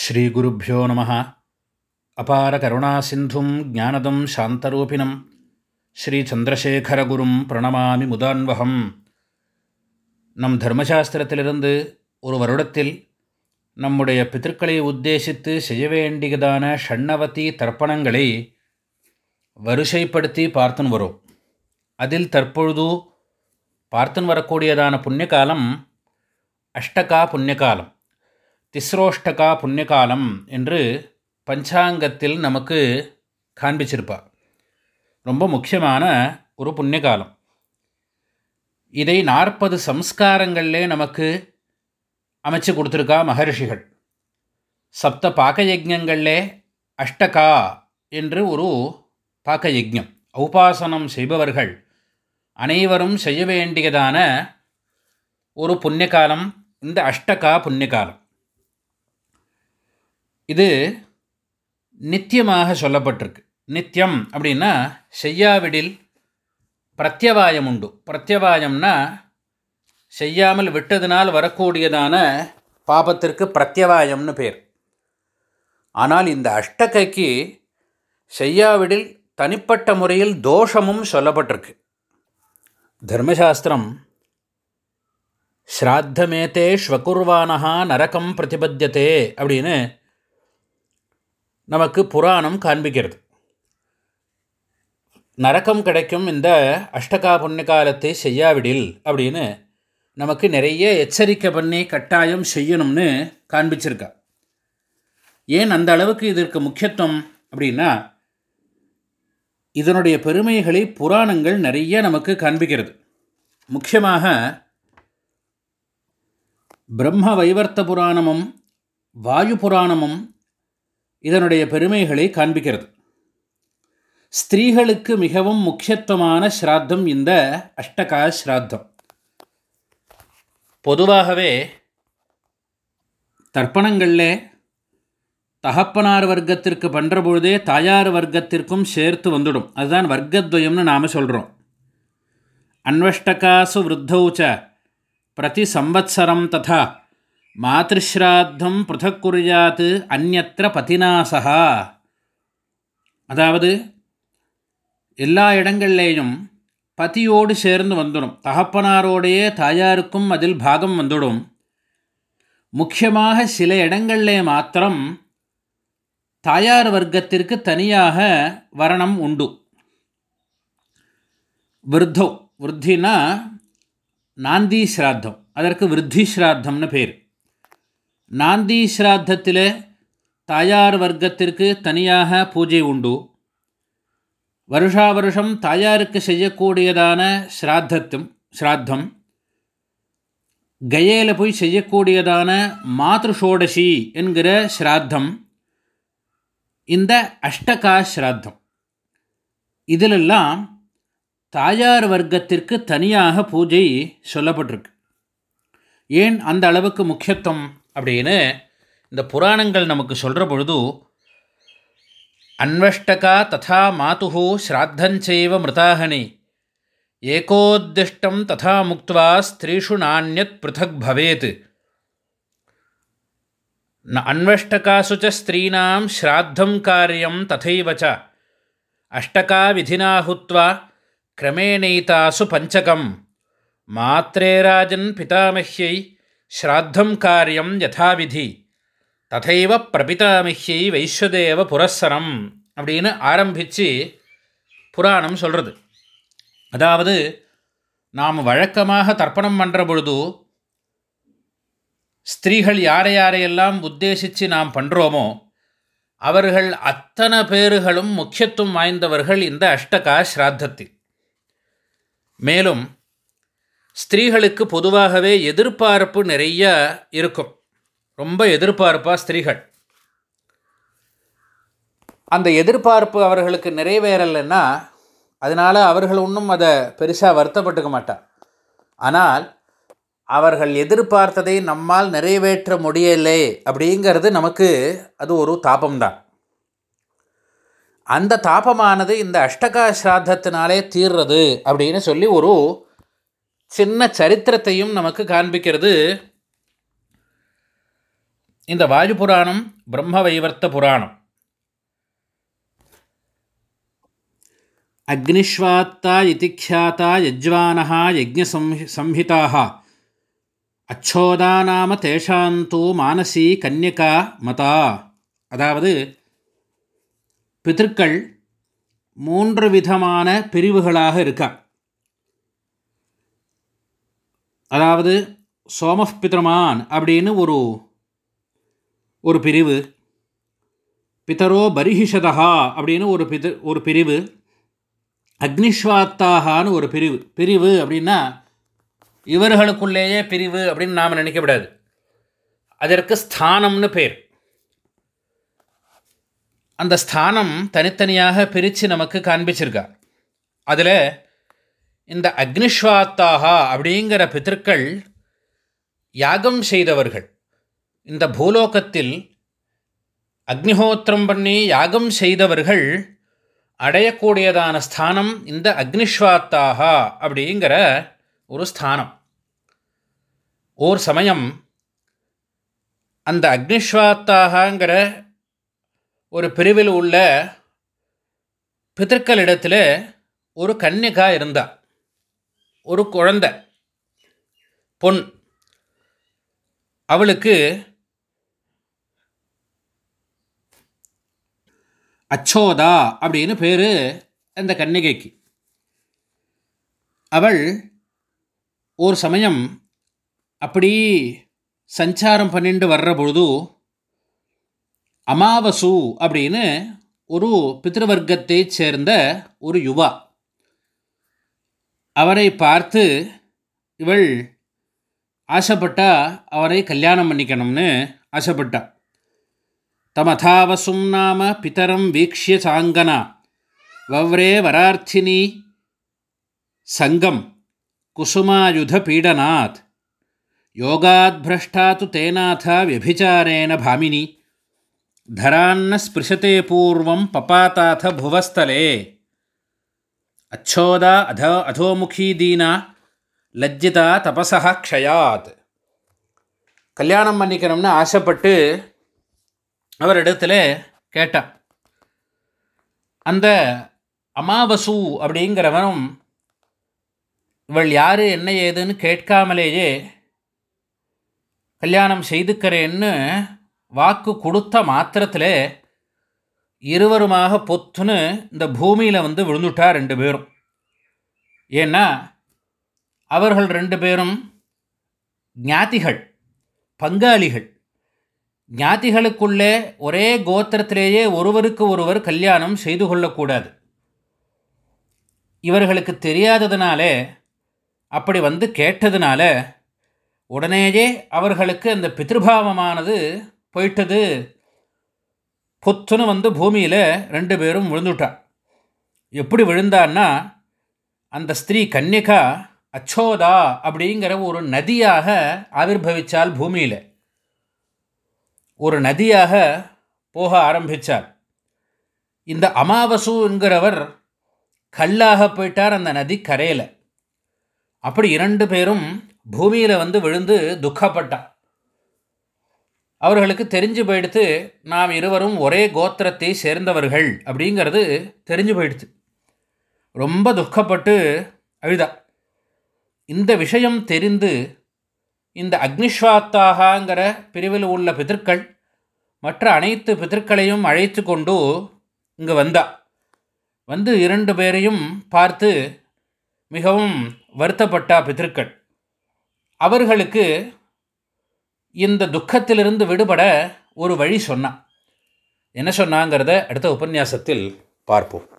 ஸ்ரீகுருப்போ நம. அபார கருணா சிந்தும் ஜானதம் சாந்தரூபிணம். ஸ்ரீ சந்திரசேகரகுரும் பிரணமாமி முதான்வகம். நம் தர்மசாஸ்திரத்திலிருந்து ஒரு வருடத்தில் நம்முடைய பித்தர்களை உத்தேசித்து செய்ய வேண்டியதான ஷண்ணவதி தர்ப்பணங்களை வரிசைப்படுத்தி பார்த்துன்னு வரும். அதில் தற்பொழுது பார்த்துன்னு வரக்கூடியதான புண்ணியகாலம் அஷ்டகா புண்ணியகாலம். திஸ்ரோஷ்டகா புண்ணியகாலம் என்று பஞ்சாங்கத்தில் நமக்கு காண்பிச்சிருப்பார் ரொம்ப முக்கியமான ஒரு புண்ணியகாலம். இதை நாற்பது சம்ஸ்காரங்களிலே நமக்கு அமைச்சு கொடுத்துருக்கா மகர்ஷிகள். சப்த பாக்கயஜங்களிலே அஷ்டகா என்று ஒரு பாக்கயஜம் உபாசனம் செய்பவர்கள் அனைவரும் செய்ய வேண்டியதான ஒரு புண்ணியகாலம் இந்த அஷ்டகா புண்ணியகாலம். இது நித்தியமாக சொல்லப்பட்டிருக்கு. நித்தியம் அப்படின்னா செய்யாவிடில் பிரத்யவாயம் உண்டு. பிரத்யவாயம்னா செய்யாமல் விட்டதினால் வரக்கூடியதான பாபத்திற்கு பிரத்யவாயம்னு பேர். ஆனால் இந்த அஷ்டகைக்கு செய்யாவிடில் தனிப்பட்ட முறையில் தோஷமும் சொல்லப்பட்டிருக்கு. தர்மசாஸ்திரம் ஸ்ராத்தமேத்தே ஸ்வகுர்வானஹா நரகம் பிரதிபத்தியதே அப்படின்னு நமக்கு புராணம் காண்பிக்கிறது. நரக்கம் கிடைக்கும் இந்த அஷ்டகா புண்ணிய காலத்தை செய்யாவிடில் அப்படின்னு நமக்கு நிறைய எச்சரிக்கை பண்ணி கட்டாயம் செய்யணும்னு காண்பிச்சிருக்கா. ஏன் அந்த அளவுக்கு இதற்கு முக்கியத்துவம் அப்படின்னா இதனுடைய பெருமைகளை புராணங்கள் நிறைய நமக்கு காண்பிக்கிறது. முக்கியமாக பிரம்ம வைவர்த்த புராணமும் வாயு புராணமும் இதனுடைய பெருமைகளை காண்பிக்கிறது. ஸ்திரீகளுக்கு மிகவும் முக்கியத்துவமான ஸ்ராத்தம் இந்த அஷ்டகா ஸ்ராத்தம் பொதுவாகவே தர்ப்பணங்களில் தகப்பனார் வர்க்கத்திற்கு பண்ணுற பொழுதே தாயார் வர்க்கத்திற்கும் சேர்த்து வந்துடும். அதுதான் வர்க்கத்வயம்னு நாம் சொல்கிறோம் அன்வஷ்டகாசு விருத்தௌச்ச பிரதி சம்வத்சரம் ததா மாத்ருஸ்ராத்தம் பிருத்தக் குறியாத்து அந்நத்திர பதினாசகா அதாவது எல்லா இடங்கள்லேயும் பதியோடு சேர்ந்து வந்துடும். தகப்பனாரோடையே தாயாருக்கும் அதில் பாகம் வந்துடும். முக்கியமாக சில இடங்களிலே மாத்திரம் தாயார் வர்க்கத்திற்கு தனியாக வரணம் உண்டு. விருத்தோ விருத்தினா நாந்தி ஸ்ராத்தம் அதற்கு விருத்தி ஸ்ராத்தம்னு பேர். நாந்தி ஸ்ராத்தத்தில் தாயார் வர்க்கத்திற்கு தனியாக பூஜை உண்டு. வருஷா வருஷம் தாயாருக்கு செய்யக்கூடியதான ஸ்ராத்தத்தும் ஸ்ராத்தம் கயையில் போய் செய்யக்கூடியதான மாத்ருஷோடசி என்கிற ஸ்ராத்தம் இந்த அஷ்டகா ஸ்ராத்தம் இதிலெல்லாம் தாயார் வர்க்கத்திற்கு தனியாக பூஜை சொல்லப்பட்டிருக்கு. ஏன் அந்த அளவுக்கு முக்கியத்துவம்? அப்படின்னு இந்த புராணங்கள் நமக்கு சொல்கிற பொழுது அன்வஷ்டகா ததா மாத்து ஸ்ராத்தஞ்சைவ மிருதாகனி ஏகோத்திஷ்டம் ததா முக்துவா ஸ்திரீஷு நானியத் பிருத்தக் பவேத். அன்வஷ்டகாசு ச ஸ்திரீனாம் ஸ்ராத்தம் காரியம் ததைவச்ச அஷ்டகா விதினாஹுத்வா கிரமேணைதாசு பஞ்சகம் மாத்ரேராஜன் பிதாமஹ்யை ஸ்ராத்தம் காரியம் யதாவிதி. ததைவ பிரபிதாமிஹ்யை வைஸ்வதேவ புரஸ்சரம் அப்படின்னு ஆரம்பித்து புராணம் சொல்கிறது அதாவது நாம் வழக்கமாக தர்ப்பணம் பண்ணுற பொழுது ஸ்திரீகள் யாரை யாரையெல்லாம் உத்தேசித்து நாம் பண்ணுறோமோ அவர்கள் அத்தனை பேர்களும் முக்கியத்துவம் வாய்ந்தவர்கள் இந்த அஷ்டகா ஸ்ராத்தத்தில். மேலும் ஸ்திரீகளுக்கு பொதுவாகவே எதிர்பார்ப்பு நிறைய இருக்கும். ரொம்ப எதிர்பார்ப்பாக ஸ்திரீகள். அந்த எதிர்பார்ப்பு அவர்களுக்கு நிறைவேறலைன்னா அதனால் அவர்கள் ஒன்றும் அதை பெருசாக வருத்தப்பட்டுக்க மாட்டார். ஆனால் அவர்கள் எதிர்பார்த்ததை நம்மால் நிறைவேற்ற முடியலை அப்படிங்கிறது நமக்கு அது ஒரு தாபம்தான். அந்த தாபமானது இந்த அஷ்டகா சிராதத்தினாலே தீர்றது அப்படின்னு சொல்லி ஒரு சின்ன சரித்திரத்தையும் நமக்கு காண்பிக்கிறது இந்த வாயு புராணம் பிரம்மவைவர்த்த புராணம். அக்னிஷ்வாத்தா இதிக்யாத்தா யஜ்வானः யஜ்ஞ சம்ஹிதாக அச்சோதா நாம தேஷாந்தூ மானசி கன்யகா மதா. அதாவது பிதற்கள் மூன்று விதமான பிரிவுகளாக இருக்கா அதாவது சோமப் பித்ரமான் அப்படின்னு ஒரு ஒரு பிரிவு. பிதரோ பரிஹிஷதா அப்படின்னு ஒரு பித ஒரு பிரிவு. அக்னிஸ்வாத்தாகான்னு ஒரு பிரிவு. பிரிவு அப்படின்னா இவர்களுக்குள்ளேயே பிரிவு அப்படின்னு நாம் நினைக்கக்கூடாது அதற்கு ஸ்தானம்னு பேர். அந்த ஸ்தானம் தனித்தனியாக பிரித்து நமக்கு காண்பிச்சிருக்கா. அதில் இந்த அக்னிஷ்வாத்தாகா அப்படிங்கிற பித்திருக்கள் யாகம் செய்தவர்கள். இந்த பூலோகத்தில் அக்னிஹோத்திரம் பண்ணி யாகம் செய்தவர்கள் அடையக்கூடியதான ஸ்தானம் இந்த அக்னிஷ்வாத்தாகா அப்படிங்கிற ஒரு ஸ்தானம். ஓர் சமயம் அந்த அக்னிஷ்வாத்தாகங்கிற ஒரு பிரிவில் உள்ள பிதற்களிடத்தில் ஒரு கன்னிகா இருந்தாள் ஒரு குழந்த பொன் அவளுக்கு அச்சோதா அப்படின்னு பேர் அந்த கன்னிகைக்கு. அவள் ஒரு சமயம் அப்படி சஞ்சாரம் பண்ணிட்டு வர்ற பொழுது அமாவசு அப்படின்னு ஒரு பித்ருவர்க்கத்தைச் சேர்ந்த ஒரு யுவா அவரை பார்த்து இவள் ஆசைப்பட்டா அவரை கல்யாணம் பண்ணிக்கணும்னு ஆசைப்பட்டா. தமதாவசும் நாம பிதரம் வீக்ஷிய சாங்கனா. வவ்ரே வரார்த்தினி சங்கம். குசுமாயுத பீடனாத். யோகாத் பிரஷ்டா து தேநாத வியபிச்சாரேன பாமினி தரான்ன ஸ்பிருஷத்தே பூர்வம் பபாத்தாத புவஸ்தலே அச்சோதா அதோ அதோமுகி தீனா லஜ்ஜிதா தபசா க்ஷயாத். கல்யாணம் பண்ணிக்கணும்னு ஆசைப்பட்டு அவரிடத்துல கேட்டான் அந்த அமாவசு அப்படிங்கிறவனும் இவள் யார் என்ன ஏதுன்னு கேட்காமலேயே கல்யாணம் செய்துக்கிறேன்னு வாக்கு கொடுத்த மாத்திரத்தில் இருவருமாக பொத்துன்னு இந்த பூமியில் வந்து விழுந்துட்டா ரெண்டு பேரும். ஏன்னா அவர்கள் ரெண்டு பேரும் ஞாத்திகள் பங்காளிகள். ஞாதிகளுக்குள்ளே ஒரே கோத்திரத்திலேயே ஒருவருக்கு ஒருவர் கல்யாணம் செய்து கொள்ளக்கூடாது. இவர்களுக்கு தெரியாததுனாலே அப்படி வந்து கேட்டதுனால உடனேயே அவர்களுக்கு அந்த பித்ருபாவமானது போயிட்டது. பொத்துன்னு வந்து பூமியில் ரெண்டு பேரும் விழுந்துட்டா எப்படி விழுந்தான்னா அந்த ஸ்திரீ கன்னிகா அச்சோதா அப்படிங்கிற ஒரு நதியாக ஆவிர்வவிச்சால் பூமியில். ஒரு நதியாக போக ஆரம்பித்தார் இந்த அமாவசு என்கிறவர் கல்லாக போயிட்டார் அந்த நதி கரையில். அப்படி இரண்டு பேரும் பூமியில் வந்து விழுந்து துக்கப்பட்டார் அவர்களுக்கு தெரிஞ்சு போயிடுத்து நாம் இருவரும் ஒரே கோத்திரத்தை சேர்ந்தவர்கள் அப்படிங்கிறது தெரிஞ்சு போயிடுத்து ரொம்ப துக்கப்பட்டு அழுதா. இந்த விஷயம் தெரிந்து இந்த அக்னிஸ்வாத்தாகங்கிற பிரிவில் உள்ள பிதற்கள் மற்ற அனைத்து பிதற்களையும் அழைத்து கொண்டு இங்கே வந்தா. வந்து இரண்டு பேரையும் பார்த்து மிகவும் வருத்தப்பட்டா பிதற்கள் அவர்களுக்கு இந்த துக்கத்திலிருந்து விடுபட ஒரு வழி சொன்னான். என்ன சொன்னாங்கிறத அடுத்த உபன்யாசத்தில் பார்ப்போம்.